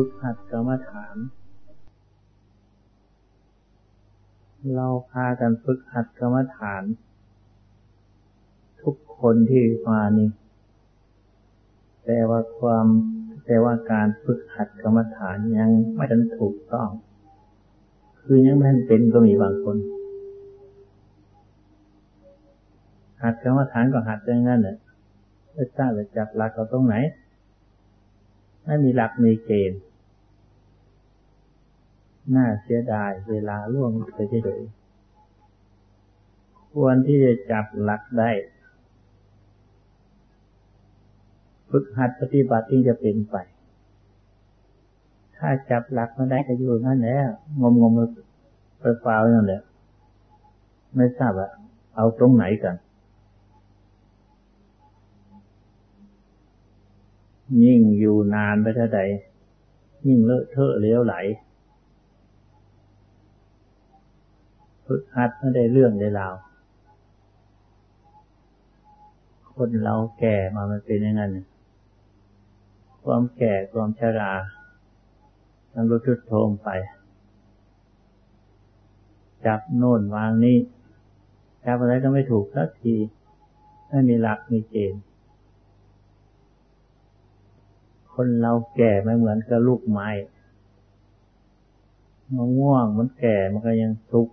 ฝึกหัดกรรมฐาน เราพากันฝึกหัดกรรมฐาน ทุกคนที่มานี่แต่ว่าความแต่ว่าการฝึกหัดกรรมฐานยังไม่ทันถูกต้อง คือยังไม่ทันเป็นก็มีบางคน หัดกรรมฐานก็หัดอย่างนั้นแหละไม่ทราบจะจับหลักเราตรงไหนไม่มีหลักมีเกณฑ์ น่าเสียดายเวลาล่วงไปเฉยๆควรที่จะจับหลักได้ ฝึกหัดปฏิบัติที่จะเป็นไป ถ้าจับหลักมาได้ก็อยู่นั่นแหละงมงมไปฟ้าวนั่นแหละไม่ทราบว่าเอาตรงไหนกันยิ่งอยู่นานไปเท่าใดยิ่งเลอะเทอะเลี้ยวไหล ฝึกหัดไม่ได้เรื่องได้ราคนเราแก่มามันเป็นอย่างนั้นความแก่ความชรามันรู้ทุดโทมไปจับโน่นวางนี่จับอะไรก็ไม่ถูกสักทีไม่มีหลักมีเกณฑ์คนเราแก่ไม่เหมือนกับลูกไม้มะม่วงมันแก่มันก็ยังสุก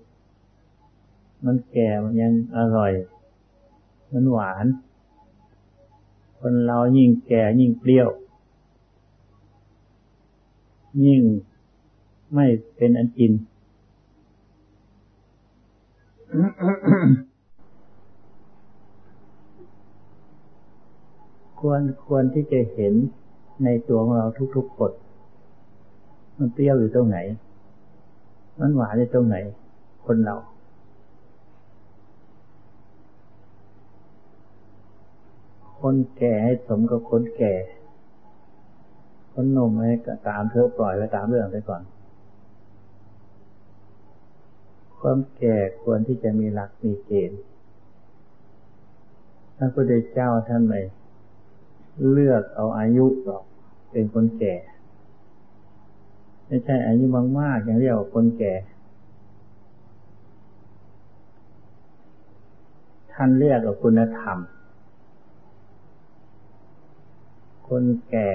มันแก่มันยังอร่อย มันหวาน คนเรายิ่งแก่ยิ่งเปรี้ยว ยิ่งไม่เป็นอันกิน ควรควรที่จะเห็นในตัวของเราทุกๆกฎมันเปรี้ยวอยู่ตรงไหน มันหวานอยู่ตรงไหน คนเรา คนแก่ให้สมกับคนแก่ คนหนุ่มให้ตามเธอปล่อยไปตามเรื่องไปก่อน ความแก่ควรที่จะมีหลักมีเกณฑ์พระพุทธเจ้าท่านไม่เลือกเอาอายุหรอกเป็นคนแก่ ไม่ใช่อายุมากๆอย่างเรียกว่าคนแก่ท่านเรียกว่าคุณธรรม คนแก่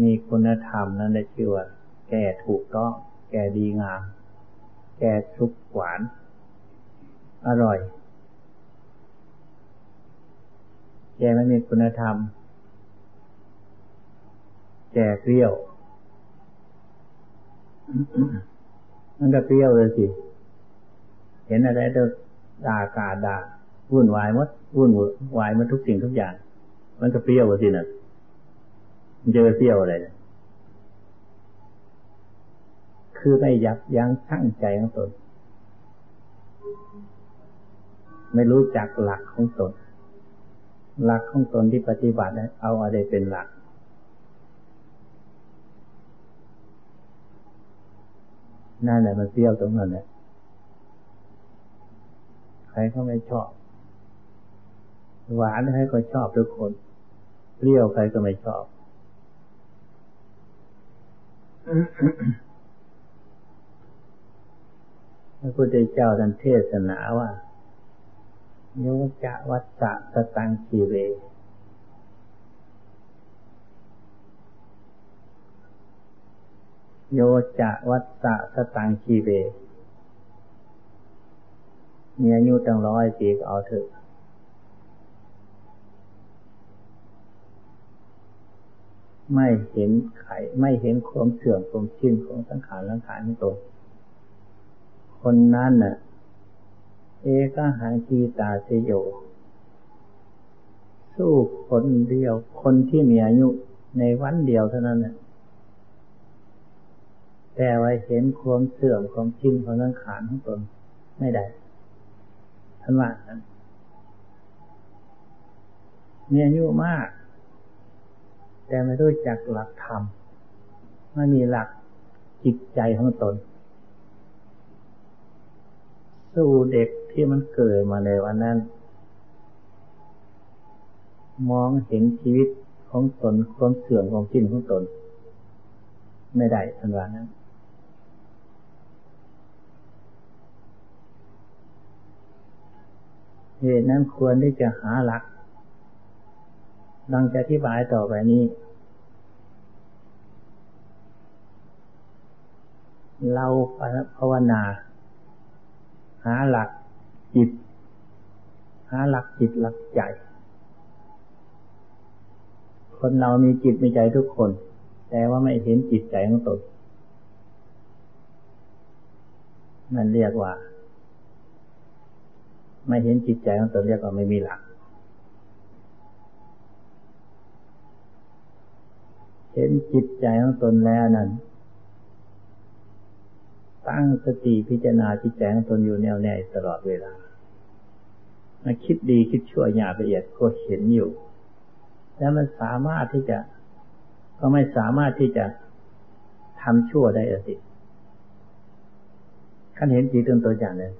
มีคุณธรรมนั่นได้ชื่อว่าแก่ถูกต้อง แก่ดีงาม แก่สุกหวาน อร่อย แก่ไม่มีคุณธรรม แก่เปรี้ยว มันก็เปรี้ยวเลยสิ เห็นอะไรก็ด่ากาด่าวุ่นวายมดวุ่นวายมันทุกสิ่งทุกอย่าง มันก็เปรี้ยวสินะมันจะไปเปรี้ยวอะไรคือไม่ยับยั้งชั่งใจของตน ไม่รู้จักหลักของตน หลักของตนที่ปฏิบัติเอาอะไรเป็นหลัก นั่นแหละมันเปรี้ยวตรงนั้นแหละใครเขาไม่ชอบ หวานใครก็ชอบทุกคน เปรี้ยวใครก็ไม่ชอบ พระพุทธเจ้าท่านเทศนาว่าโยจะวัตะสตังคีเว โยจะวัตะสตังคีเวมีอายุตั้งร้อยปีก็เอาเถอะ ไม่เห็นไขไม่เห็นความเสื่อมความชิ้นของสังขารสังขารของตนคนนั้นน่ะ เอกหังกีตาเสโย สู้คนเดียว คนที่มีอายุในวันเดียวเท่านั้นแหละแต่ไว้เห็นความเสื่อมความชิ้นของนังขานของตนไม่ได้ท่านว่านั้นมีอายุมาก แต่ไม่รู้จักหลักธรรมไม่มีหลักจิตใจของตน สู้เด็กที่มันเกิดมาในวันนั้น มองเห็นชีวิตของตนความเสื่อมของจินของตน ไม่ได้ทันว่านั้นเหตุนั้นควรที่จะหาหลัก ดังจะอธิบายต่อไปนี้ เราภาวนา หาหลักจิต หาหลักจิตหลักใจ คนเรามีจิตมีใจทุกคน แต่ว่าไม่เห็นจิตใจของตนมันเรียกว่า ไม่เห็นจิตใจของตนเรียกว่าไม่มีหลักเห็นจิตใจของตนแล้วนั้น ตั้งสติพิจารณาจิตใจงตนอยู่แน่วแน่ตลอดเวลามาคิดดีคิดชั่วหยาละเอียดก็เห็นอยู่ แล้วมันสามารถที่จะ ก็ไม่สามารถที่จะทำชั่วได้สิขั้นเห็นจิตตนตัวอย่างเลย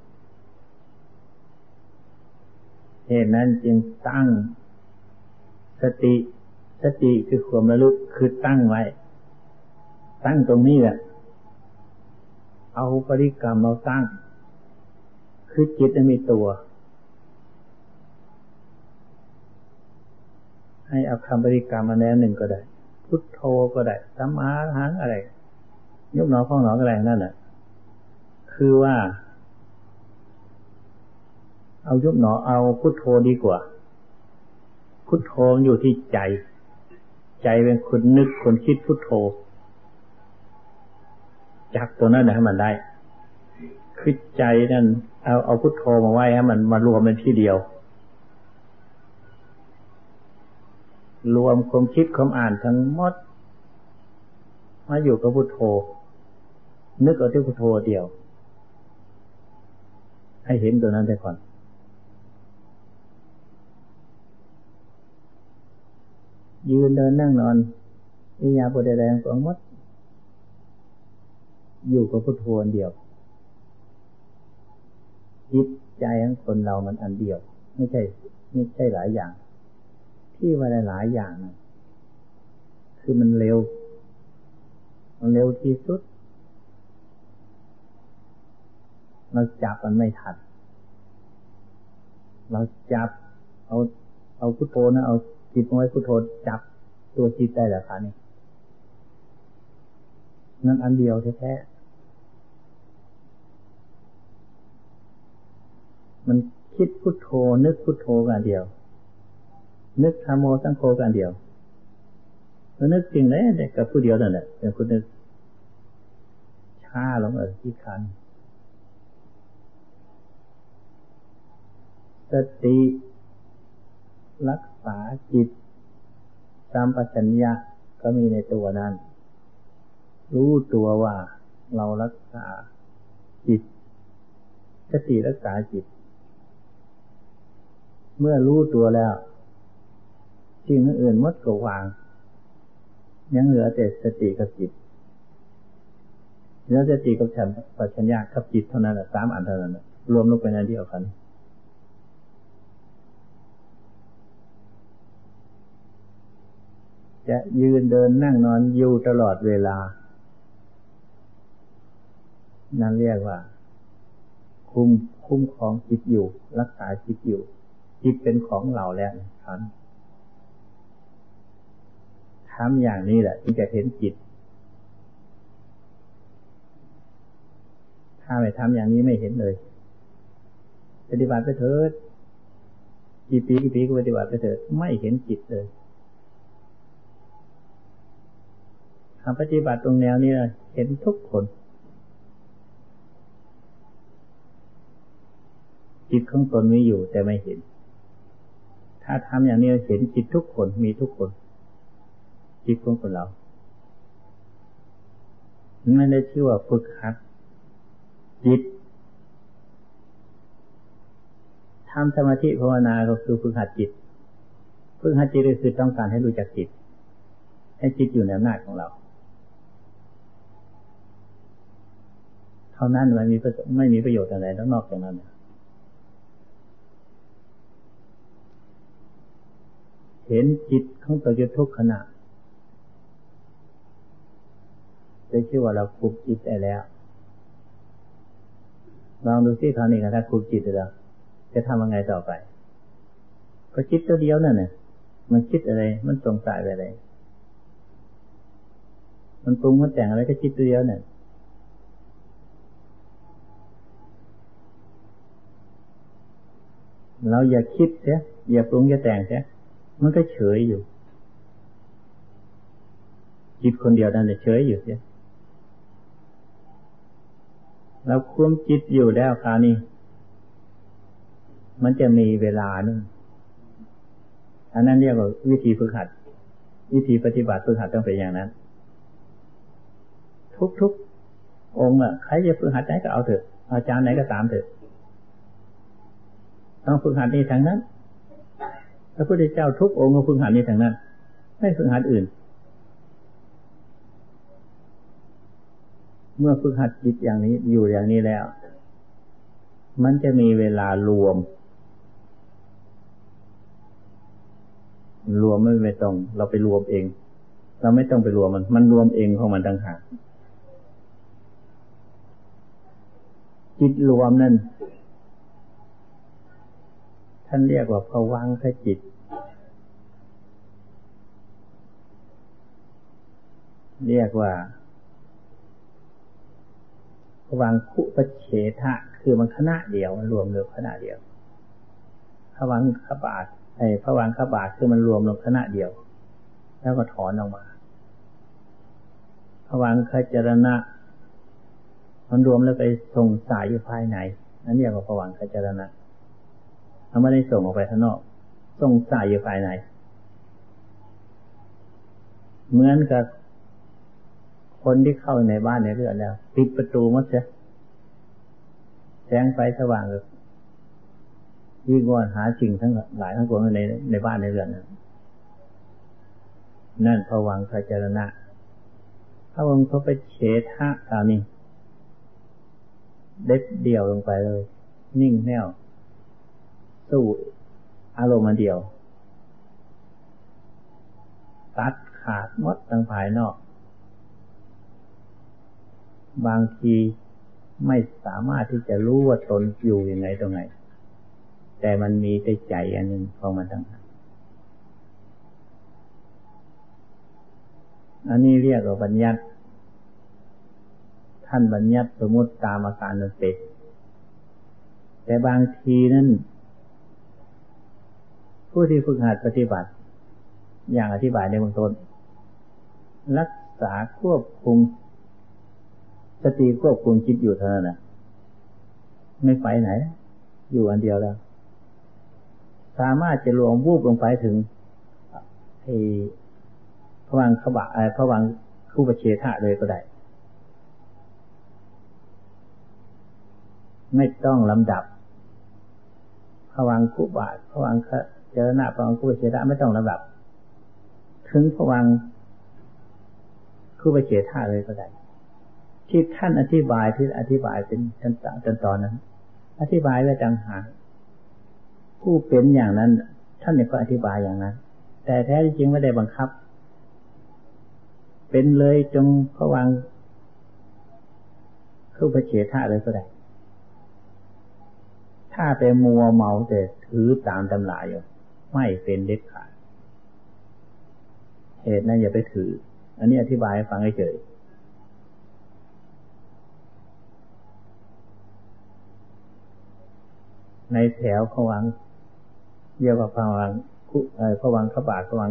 เหตุนั้นจึงตั้งสติ สติคือความระลึกคือตั้งไว้ ตั้งตรงนี้แหละ เอาปริกรรมเราตั้ง คือจิตมีตัว ให้เอาคำบริกรรมมาแนวหนึ่งก็ได้ พุทโธก็ได้สัมมาหังอะไร ยกหนอพ้องหนออะไรนั่นแหละคือว่า เอายุบหนอเอาพุทโธดีกว่า พุทโธอยู่ที่ใจ ใจเป็นคนนึกคนคิดพุทโธ จักตัวนั้นให้มันได้คือใจนั่นเอาเอาพุทโธมาไว้ให้มันมารวมเป็นที่เดียว รวมความคิดความอ่านทั้งหมด มาอยู่กับพุทโธ นึกเอาที่พุทโธเดียว ให้เห็นตัวนั้นได้ก่อนยืนเดินนั่งนอนวิญญาณบดแรงสองมด อยู่กับพุทโธอันเดียวจิตใจของคนเรามันอันเดียว ไม่ใช่ไม่ใช่หลายอย่าง ที่ว่าหลายอย่างนะคือมันเร็ว มันเร็วที่สุดเราจับมันไม่ทันเราจับ เอา เอาพุทโธนะเอาจิตไว้พุทโธจับตัวจิตได้แหละคะนี่นั่นอันเดียวแท้ๆ มันคิดพุทโธนึกพุทโธกันเดียว นึกธรรมโมสังโฆกันเดียวแล้วนึกจริงเลยเด็กกับผู้เดียวนั่นแหละเป็นคนนึกช้าลงเออที่คันสติ รักษาจิตสัมปัญญะก็มีในตัวนั้น รู้ตัวว่าเรารักษาจิตสติรักษาจิต เมื่อรู้ตัวแล้วสิ่งอื่นมดก็วาง ยังเหลือแต่สติกับจิตเหลือสติกับฉันปัญญากับจิตเท่านั้นแหละสามอันเท่านั้นรวมลงไปในเดียวกันจะยืนเดินนั่งนอนอยู่ตลอดเวลา นั่นเรียกว่า คุมคุ้มของจิตอยู่ รักษาจิตอยู่ จิตเป็นของเราแล้วท่านทำอย่างนี้แหละที่จะเห็นจิต ถ้าไม่ทำอย่างนี้ไม่เห็นเลย ปฏิบัติไปเถิดกี่ปีกี่ปีก็ปฏิบัติไปเถิดไม่เห็นจิตเลยทำปฏิบัติตรงแนวนี้เห็นทุกคนจิตของตนมีอยู่แต่ไม่เห็น ถ้าทำอย่างนี้เห็นจิตทุกคนมีทุกคน จิตของคนเราไม่ได้ชื่อว่าฝึกหัดจิตทำสมาธิภาวนาก็คือฝึกหัดจิตฝึกหัดจิตก็คือต้องการให้รู้จักจิต ให้จิตอยู่ในอำนาจของเรา เท่านั้นมันมีไม่มีประโยชน์อะไรนอกจากนั้น เห็นจิตของตัวจะทุกขณะจะชื่อว่าเราคุมจิตได้แล้วลองดูซิคราวนี้กันถ้าคุมจิตแล้วจะทำยังไงต่อไป ก็จิตตัวเดียวนั่นน่ะมันคิดอะไร มันสงสัยอะไร มันปรุงมันแต่งอะไรก็จิตตัวเดียวเนี่ยเราอย่าคิดเสียอย่าปรุงอย่าแต่งเสีย มันก็เฉยอยู่ จิตคนเดียวนั่นเฉยอยู่เสียเราคุมจิตอยู่แล้วคราวนี้ มันจะมีเวลานึงอันนั้นเรียกว่าวิธีฝึกหัด วิธีปฏิบัติฝึกหัดต้องเป็นอย่างนั้น ทุกๆองค์อะใครจะฝึกหัดไหนก็เอาเถอะอาจารย์ไหนก็ตามเถอะต้องฝึกหัดนี้ทางนั้น พระพุทธเจ้าทุกองค์ก็ฝึกหัดนี้ทางนั้น ไม่ฝึกหัดอื่น เมื่อฝึกหัดจิตอย่างนี้อยู่อย่างนี้แล้ว มันจะมีเวลารวม รวมไม่ไม่ต้องเราไปรวมเอง เราไม่ต้องไปรวมมัน มันรวมเองของมันต่างหากจิตรวมนั่น ท่านเรียกว่าภวังคจิต เรียกว่าภวังคุปเฉทะ คือมันคณะเดียวมันรวมเลงคณะเดียวภวังขบาทไอ้ภวังขบาทคือมันรวมลงคณะเดียว แล้วก็ถอนออกมาภวังคจรณะมันรวมแล้วไปส่งสายอยู่ภายในนั่นเรียกว่าภวังคจรณะ เขาไม่ได้ส่งออกไปข้างนอก ส่งใสายอยู่ภายใน เหมือนกับคนที่เข้าในบ้านในเรือนแล้ว ปิดประตูมัดเสียแสงไฟสว่างเลยยิ่งวนหาสิ่งทั้งหลายทั้งปวงในในบ้านในเรือนนั่นพวังพระเจรณะพระองค์เขาไปเฉทะตานี้เด็ดเดี่ยวลงไปเลย นิ่งแน่ว สู้อารมณ์เดียว ตัดขาดมดทางภายนอก บางทีไม่สามารถที่จะรู้ว่าตนอยู่ยังไงตรงไหน แต่มันมีใจใจอันหนึ่งของมันต่างหากอันนี้เรียกว่าบัญญัติ ท่านบัญญัติสมมติตามอาการนันเป็นแต่บางทีนั้น ผู้ที่ฝึกหัดปฏิบัติ อย่างอธิบายในเบื้องต้น รักษาควบคุมสติควบคุมจิตอยู่เท่านั้นนะไม่ไปไหน อยู่อันเดียวแล้ว สามารถจะรวมวูบลงไปถึงไอ้พระวังขบะไอ้พระวังคู่ประเชษฐะเลยก็ได้ ไม่ต้องลำดับพระวังคุบาทพระวัง เจรณะพระวังคู่เฉทะไม่ต้องระดับ ถึงพวังคู่ปเฉทะเลยก็ได้ที่ท่านอธิบายที่อธิบายเป็นชั้นตอนตอนนั้น อธิบายไว้จังหากผู้เป็นอย่างนั้น ท่านเนี่ยก็อธิบายอย่างนั้น แต่แท้จริงไม่ได้บังคับ เป็นเลยจงพวังคู่ไปเฉทะเลยก็ได้ ถ้าไปมัวเมาแต่ถือตามตำราอยู่ ไม่เป็นเด็ดขาดเหตุนั้นอย่าไปถือ อันนี้อธิบายให้ฟังให้เฉยในแถวผวังเยาวผวังคุผวังขบาทผวัง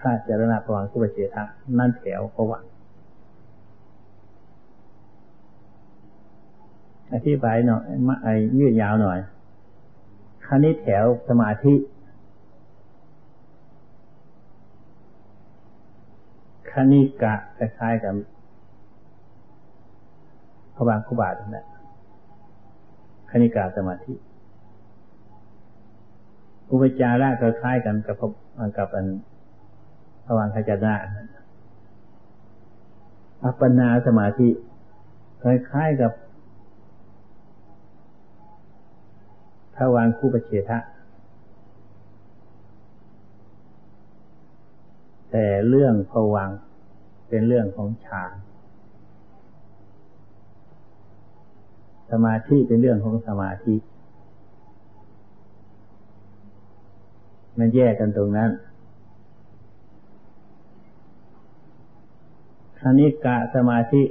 ข้าเจรณาผวังคุปเจทะนั่นแถวผวังอธิบายหน่อยมาไอ้ยืดยาวหน่อยคราวนี้แถวสมาธิ คณิกะคล้ายๆกับพระบางคุบาทนั่นแหละคณิกาสมาธิอุปจาระคล้ายกันกับกับอันพระวังขจนะอัปปนาสมาธิคล้ายๆกับพระวังคู่ปเชทะ แต่เรื่องผวังเป็นเรื่องของฌานสมาธิเป็นเรื่องของสมาธิ มันแยกกันตรงนั้นคณิกะสมาธิ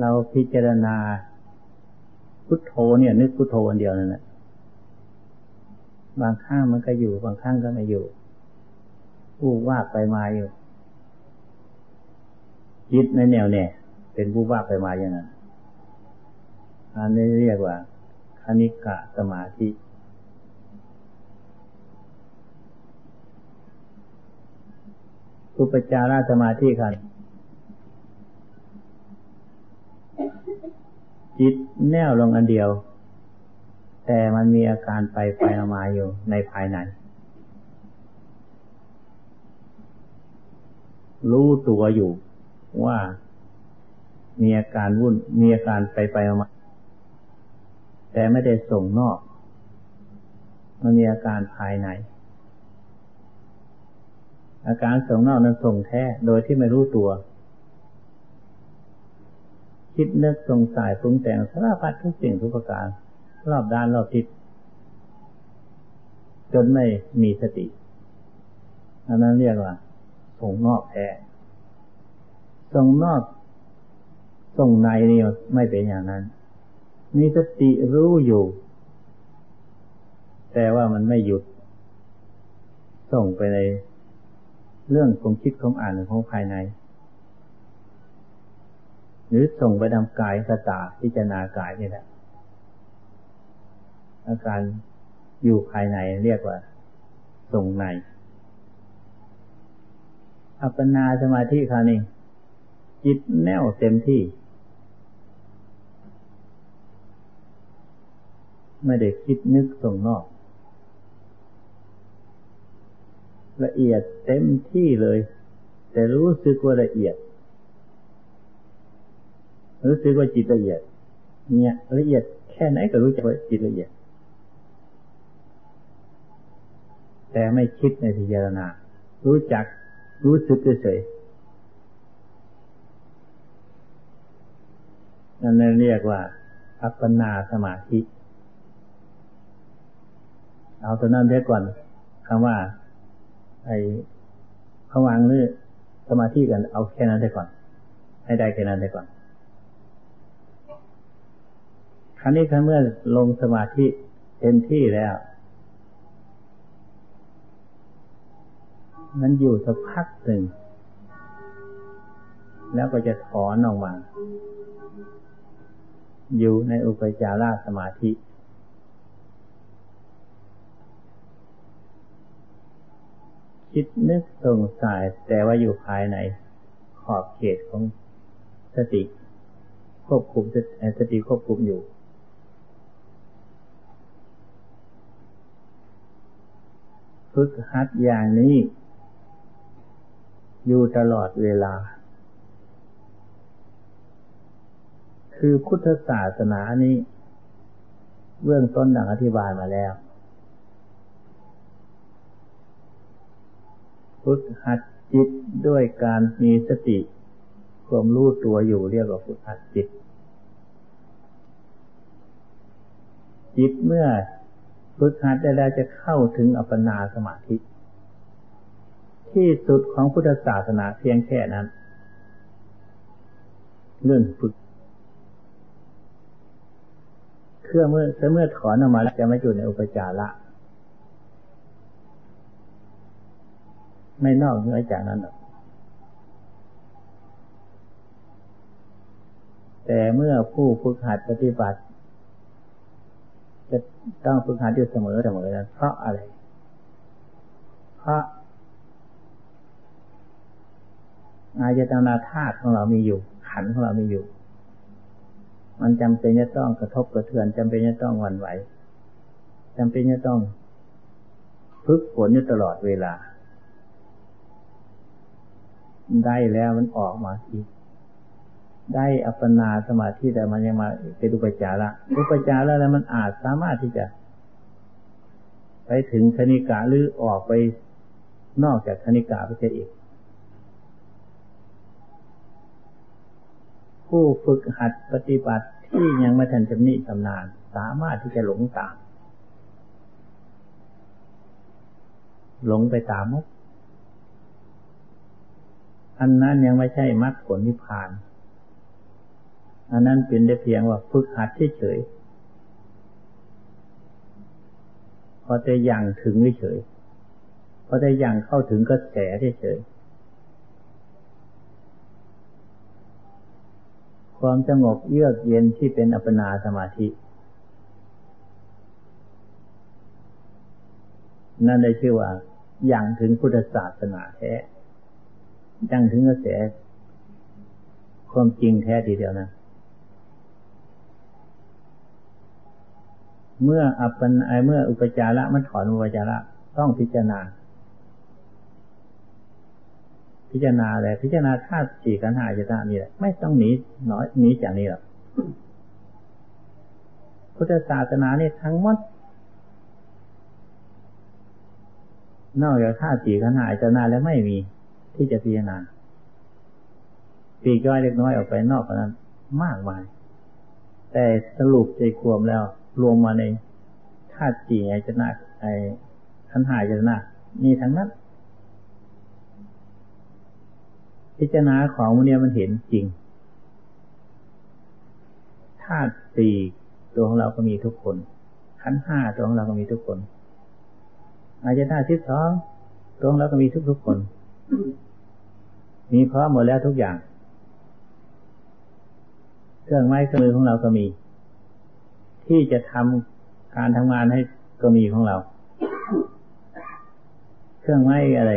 เราพิจารณาพุทโธเนี่ย นึกพุทโธอันเดียวนั่นแหละ บางข้างมันก็อยู่ บางข้างก็ไม่อยู่อู้ว่าไปมาอยู่จิตในแนวเนี่ยเป็นผู้ว่าไปมาอย่างนั้นอันนี้เรียกว่าคณิกะสมาธิ อุปจารสมาธิครับจิตแนวลงอันเดียว แต่มันมีอาการไปไปมาอยู่ในภายใน รู้ตัวอยู่ว่ามีอาการวุ่น มีอาการไปไปมา แต่ไม่ได้ส่งนอก มันมีอาการภายใน อาการส่งนอกนั้นส่งแท้ โดยที่ไม่รู้ตัว คิดนึกสงสัยปรุงแต่งสารพัดทุกสิ่งทุกประการ รอบด้านรอบทิศจนไม่มีสติ อันนั้นเรียกว่าส่งนอกแท้ส่งนอกส่งในนี่ไม่เป็นอย่างนั้น มีสติรู้อยู่ แต่ว่ามันไม่หยุด ส่งไปในเรื่องของคิดของอ่านของภายใน หรือส่งไปดำกายสตาพิจารณากายนี่แหละ อาการอยู่ภายในเรียกว่าส่งใน อัปปนาสมาธิคานี่จิตแน่วเต็มที่ ไม่ได้คิดนึกส่งนอก ละเอียดเต็มที่เลย แต่รู้สึกว่าละเอียด รู้สึกว่าจิตละเอียด เนี่ยละเอียดแค่ไหนก็รู้จักว่าจิตละเอียด แต่ไม่คิดในพิจารณา รู้จักรู้สึกเฉยนั่นเรียกว่า อัปปนาสมาธิ เอาตัวนั้นเดียก่อนคำว่า ไอ้ขวางหรือสมาธิกัน เอาแค่นั้นได้ก่อน ให้ได้แค่นั้นได้ก่อนครั้นี้ครั้เมื่อลงสมาธิเต็มที่แล้ว มันอยู่สักพักหนึ่ง แล้วก็จะถอนออกมา อยู่ในอุปจารสมาธิ คิดนึกสงสัยแต่ว่าอยู่ภายในขอบเขตของสติควบคุมสติควบคุมอยู่ฝึกหัดอย่างนี้ อยู่ตลอดเวลา คือพุทธศาสนานี้ เบื้องต้นดังอธิบายมาแล้วฝึกหัดจิตด้วยการมีสติความรู้ตัวอยู่เรียกว่าฝึกหัดจิต จิตเมื่อฝึกหัดได้แล้วจะเข้าถึงอัปปนาสมาธิ ที่สุดของพุทธศาสนาเพียงแค่นั้น เรื่องฝึกเครื่องเมื่อเมื่อถอนออกมาแล้วจะไม่อยู่ในอุปจาระไม่นอกเหนือจากนั้นหรอกแต่เมื่อผู้ฝึกหัดปฏิบัติ จะต้องฝึกหัดอยู่เสมอเสมอนั้นเพราะอะไร เพราะ อายตนาธาตุของเรามีอยู่ ขันของเรามีอยู่ มันจำเป็นจะต้องกระทบกระเทือนจำเป็นจะต้องวันไหวจำเป็นจะต้องฝึกฝนอยู่ตลอดเวลา ได้แล้วมันออกมาอีก ได้อัปปนาสมาธิแต่มันยังมาเป็นอุปจาระอุปจาระแล้วมันอาจสามารถที่จะ ไปถึงคณิกาหรือออกไปนอกจากคณิกาไปเสียอีก ผู้ฝึกหัดปฏิบัติที่ยังไม่ทันชำนิชำนาญสามารถที่จะหลงตาม หลงไปตามมดอันนั้นยังไม่ใช่มรรคผลนิพพาน อันนั้นเป็นได้เพียงว่าฝึกหัดเฉยพอจะยังถึงเฉยพอจะยังเข้าถึงกระแสเฉย ความสงบเยือกเย็นที่เป็นอัปปนาสมาธิ นั่นได้ชื่อว่าอยังถึงพุทธศาสนาแท้ยังถึงกระแสความจริงแท้ทีเดียวนะ เมื่ออัปปนเมื่ออุปจาระมันถอนอุปจาระต้องพิจารณา พิจารณาอะไรพิจารณาธาตุสี่กันหาจะตานี่แหละไม่ต้องหนีน้อยหนีจากนี้หรอกพุทธศาสนานี่ทั้งหมดนอกจากธาตุสี่กันหาจะนาแล้วไม่มีที่จะพิจารณาปีกย้อยเล็กน้อยออกไปนอกนั้น มากมาย แต่สรุปใจควมแล้ว รวมมาในธาตุสี่ไอจะนาไอขันหายจะนามีทั้งนั้น พิจารณาของมันเนี่ยมันเห็นจริงธาตุสี่ตัวของเราก็มีทุกคนขันห้าตัวของเราก็มีทุกคนอาจจะธาตุที่สองตัวของเราก็มีทุกทุกคน มีพร้อมหมดแล้วทุกอย่าง เครื่องไม้เครื่องมือของเราก็มี ที่จะทำการทำงานให้ก็มีของเรา เครื่องไม้อะไร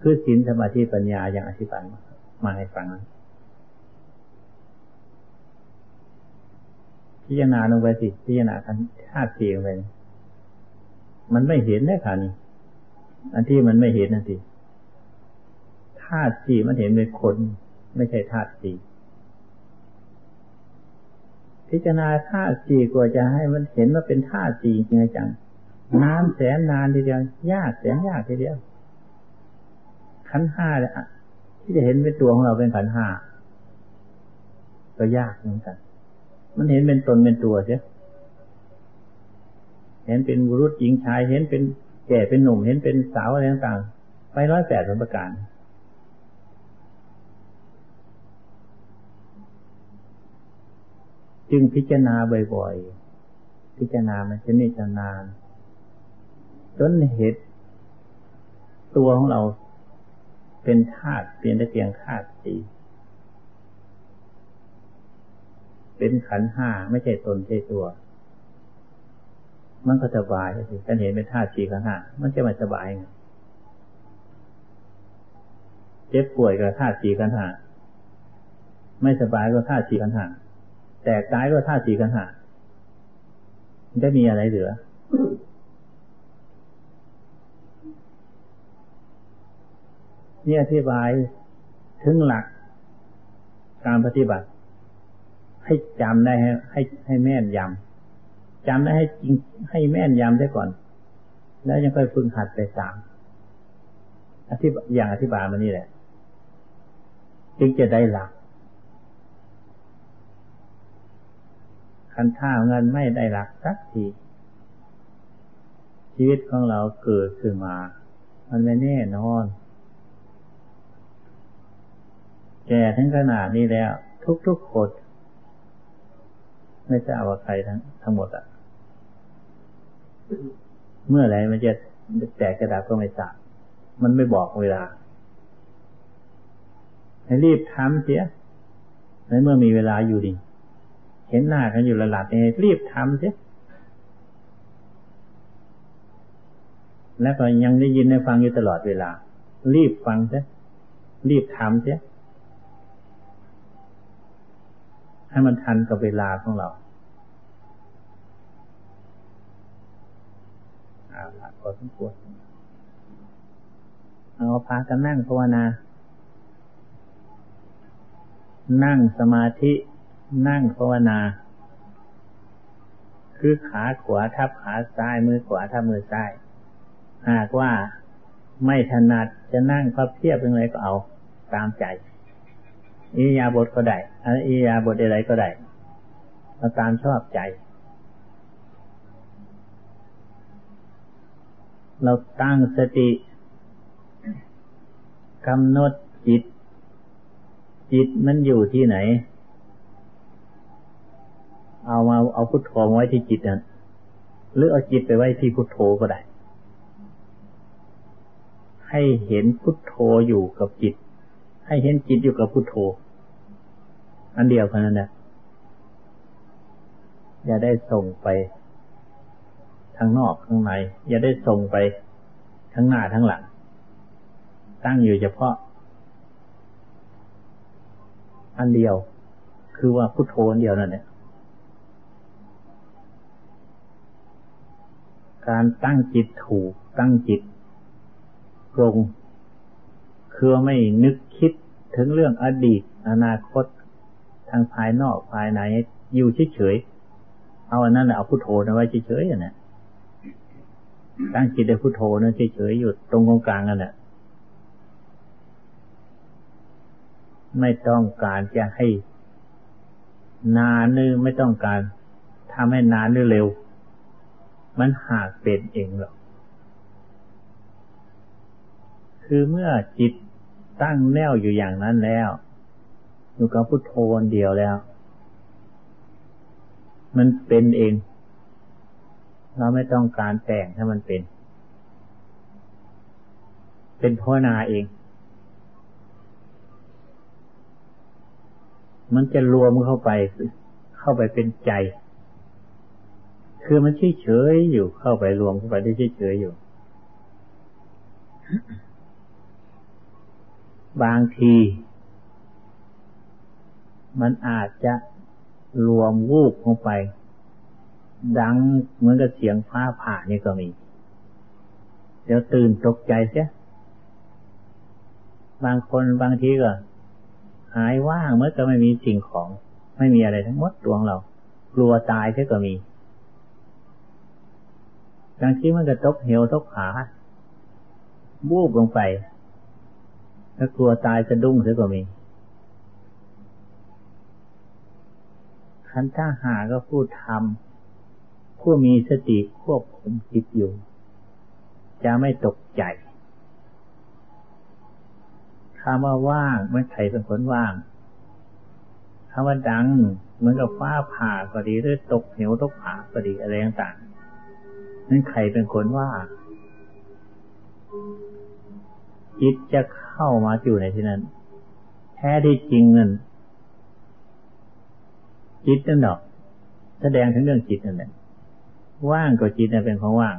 คือศีลสมาธิปัญญาอย่างอธิบายมาให้ฟังพิจารณาลงไปสิพิจารณาคันธาตุสี่ลงไปมันไม่เห็นได้ค่ะนี่อันที่มันไม่เห็นนั่นสิธาตุสี่มันเห็นเป็นคน ไม่ใช่ธาตุสี่พิจารณาธาตุสี่กว่าจะให้มันเห็นว่าเป็นธาตุสี่จริงจังนานแสนนานทีเดียวยากแสนยากทีเดียว ขันห้าเนี่ยที่จะเห็นเป็นตัวของเราเป็นขันห้าก็ยากเหมือนกัน มันเห็นเป็นตนเป็นตัวเสียเห็นเป็นบุรุษหญิงชายเห็นเป็นแก่เป็นหนุ่มเห็นเป็นสาวอะไรต่างๆไปร้อยแปดประการจึงพิจารณาบ่อยๆ พิจารณามันชนิดนานจนเห็นตัวของเรา เป็นธาตุเปลี่ยนได้เพียงธาตุสี่เป็นขันห้าไม่ใช่ตนใช่ตัว มันก็สบายสิการเห็นเป็นธาตุสี่ขันห้ามันจะไม่สบายไงเจ็บป่วยกับธาตุสี่ขันห้าไม่สบายก็ธาตุสี่ขันห้าแตกตายก็ธาตุสี่ขันห้าจะมีอะไรเหลือ นี่อธิบายถึงหลักการปฏิบัติ ให้จำได้ให้ให้ให้แม่นยำจำได้ให้จริงให้แม่นยำได้ก่อน แล้วยังค่อยฝึกหัดไปสามอธิบอย่างอธิบายมานี่แหละ จึงจะได้หลักคันท่าเงินไม่ได้หลักสักทีชีวิตของเราเกิดขึ้นมา มันไม่แน่นอน แก่ทั้งขนาดนี้แล้ว ทุกๆคนไม่ทราบว่าใครทั้งทั้งหมดอะเมื่อไรมันจะแตกกระดาษก็ไม่ทราบมันไม่บอกเวลา ให้รีบทำเสียในเมื่อมีเวลาอยู่ดีเห็นหน้ากันอยู่ระลับเองรีบทำเสียแล้วก็ยังได้ยินได้ฟังอยู่ตลอดเวลา รีบฟังเสียรีบทำเสีย ให้มันทันกับเวลาของเราอาละพอสมควรเอาพากันนั่งภาวนา นั่งสมาธิ นั่งภาวนา คือขาขวาทับขาซ้ายมือขวาทับมือซ้าย หากว่าไม่ถนัดจะนั่งพับเพียบเป็นไรก็เอาตามใจ อิยาบทก็ได้อันอิยาบทอะไรก็ได้เราตามชอบใจ เราตั้งสติกำหนดจิต จิตมันอยู่ที่ไหน เอามาเอาพุทโธไว้ที่จิตนั่นหรือเอาจิตไปไว้ที่พุทโธก็ได้ ให้เห็นพุทโธอยู่กับจิต ให้เห็นจิตอยู่กับพุทโธ อันเดียวกันนั่นแหละอย่าได้ส่งไปทางนอกข้างใน อย่าได้ส่งไปทั้งหน้าทั้งหลัง ตั้งอยู่เฉพาะ อันเดียว คือว่าพุทโธอันเดียวนั่นแหละการตั้งจิตถูกตั้งจิตตรงคือไม่นึกคิด ถึงเรื่องอดีต อนาคต ทางภายนอกภายในอยู่เฉยๆเอาอันนั้นเอาพุโทโธนะไว้เฉยๆอะนะตั้งจิตในพุโทโธนะเฉยๆอยู่ตรงกลางๆนั่นแหละไม่ต้องการจะให้นานหรือไม่ต้องการทำให้นานหรือเร็ว มันหากเป็นเองหรอกคือเมื่อจิต ตั้งแน่วอยู่อย่างนั้นแล้ว อยู่กับพุทโธเดียวแล้ว มันเป็นเอง เราไม่ต้องการแต่งให้มันเป็น เป็นพ่อนาเอง มันจะรวมเข้าไปเข้าไปเป็นใจ คือมันเฉยเฉยอยู่เข้าไปรวมเข้าไปได้เฉยเฉยอยู่ บางที มันอาจจะรวมวูบลงไป ดังเหมือนกับเสียงฟ้าผ่านี่ก็มี เดี๋ยวตื่นตกใจเสีย บางคนบางทีก็หายว่างเมื่อก็ไม่มีสิ่งของ ไม่มีอะไรทั้งหมดดวงเรา กลัวตายเสียก็มีบางทีมันก็ตกเหวตกขาบูบลงไป ถ้ากลัวตายจะดุ้งเสียก็มีขันท่าหาก็พูดทำผู้มีสติควบคุมจิตอยู่ จะไม่ตกใจคำว่าว่างมันใครเป็นคนว่างคำว่าดังเหมือนกับฟ้าผ่าก็ดีหรือตกเหวตกผาก็ดีอะไรต่างนั่นใครเป็นคนว่า จิตจะ เข้ามาอยู่ในที่นั้น แท้ที่จริงนั่นจิตนั่นดอก แสดงถึงเรื่องจิตนั่นแหละว่างก็จิตนั่นเป็นของว่าง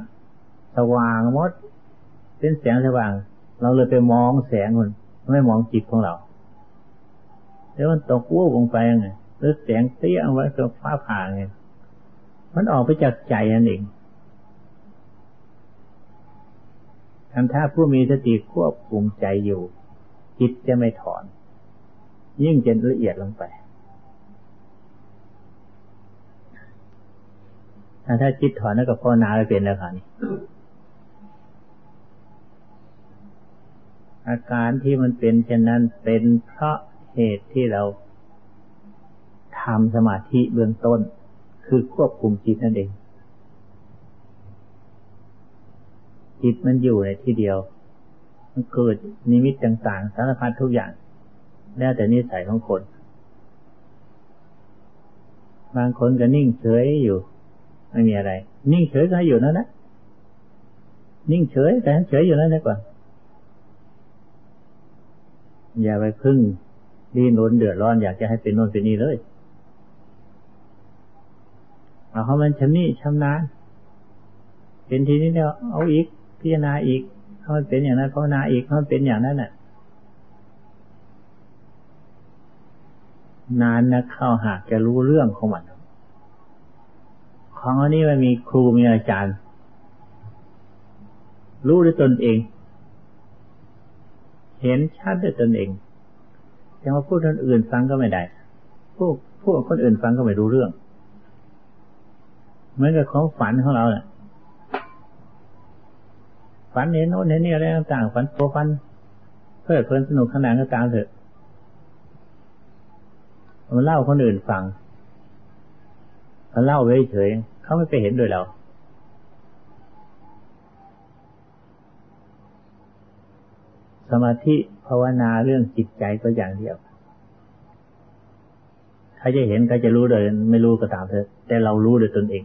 สว่างมด เป็นแสงสว่าง เราเลยไปมองแสงคนไม่มองจิตของเราแล้วมันตกวูบลงไปไงหรือแสงเตี้ยไว้กับฟ้าผ่าไงมันออกไปจากใจนั่นเอง ทำท่าผู้มีสติควบคุมใจอยู่ จิตจะไม่ถอน ยิ่งจะละเอียดลงไปถ้าจิตถอนแล้วก็ภาวนาไปเป็นแล้วค่ะนี่อาการที่มันเป็นเช่นนั้นเป็นเพราะเหตุที่เราทำสมาธิเบื้องต้น คือควบคุมจิตนั่นเอง จิตมันอยู่ในที่เดียว มันเกิดนิมิตต่างๆ สารพัดทุกอย่าง แล้วแต่นิสัยของคน บางคนก็นิ่งเฉยอยู่ ไม่มีอะไร นิ่งเฉยก็อยู่นั่นนะนิ่งเฉยแต่เฉยอยู่นั่นดีกว่าอย่าไปพึ่งดิ้นรนเดือดร้อนอยากจะให้เป็นโน่นเป็นนี่เลยเอาเขามันชำนี่ชำนาญเป็นทีนี้แล้วเอาอีก พิจารณาอีกเขาเป็นอย่างนั้นภาวนาอีกเขาเป็นอย่างนั้นน่ะ นานนะเข้าหากจะรู้เรื่องของมัน ของอันนี้มันมีครูมีอาจารย์ รู้ด้วยตนเอง เห็นชัดด้วยตนเองแต่ว่าพูดคนอื่นฟังก็ไม่ได้พวกพวกคนอื่นฟังก็ไม่รู้เรื่อง เหมือนกับของฝันของเราเนี่ย ฝันเห็นโน้นเห็นนี่อะไรต่างๆฝันโตฝันเพื่อเพลินสนุกขนาดก็ตามเถอะมันเล่าคนอื่นฟังมันเล่าไว้เฉยเขาไม่ไปเห็นด้วยเราสมาธิภาวนาเรื่องจิตใจก็อย่างเดียวถ้าจะเห็นก็จะรู้โดยไม่รู้ก็ตามเถอะ แต่เรารู้โดยตนเอง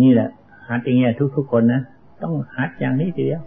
นี่แหละ หัดอย่างเงี้ยทุกๆคนนะ ต้องหัดอย่างนี้ทีเดียว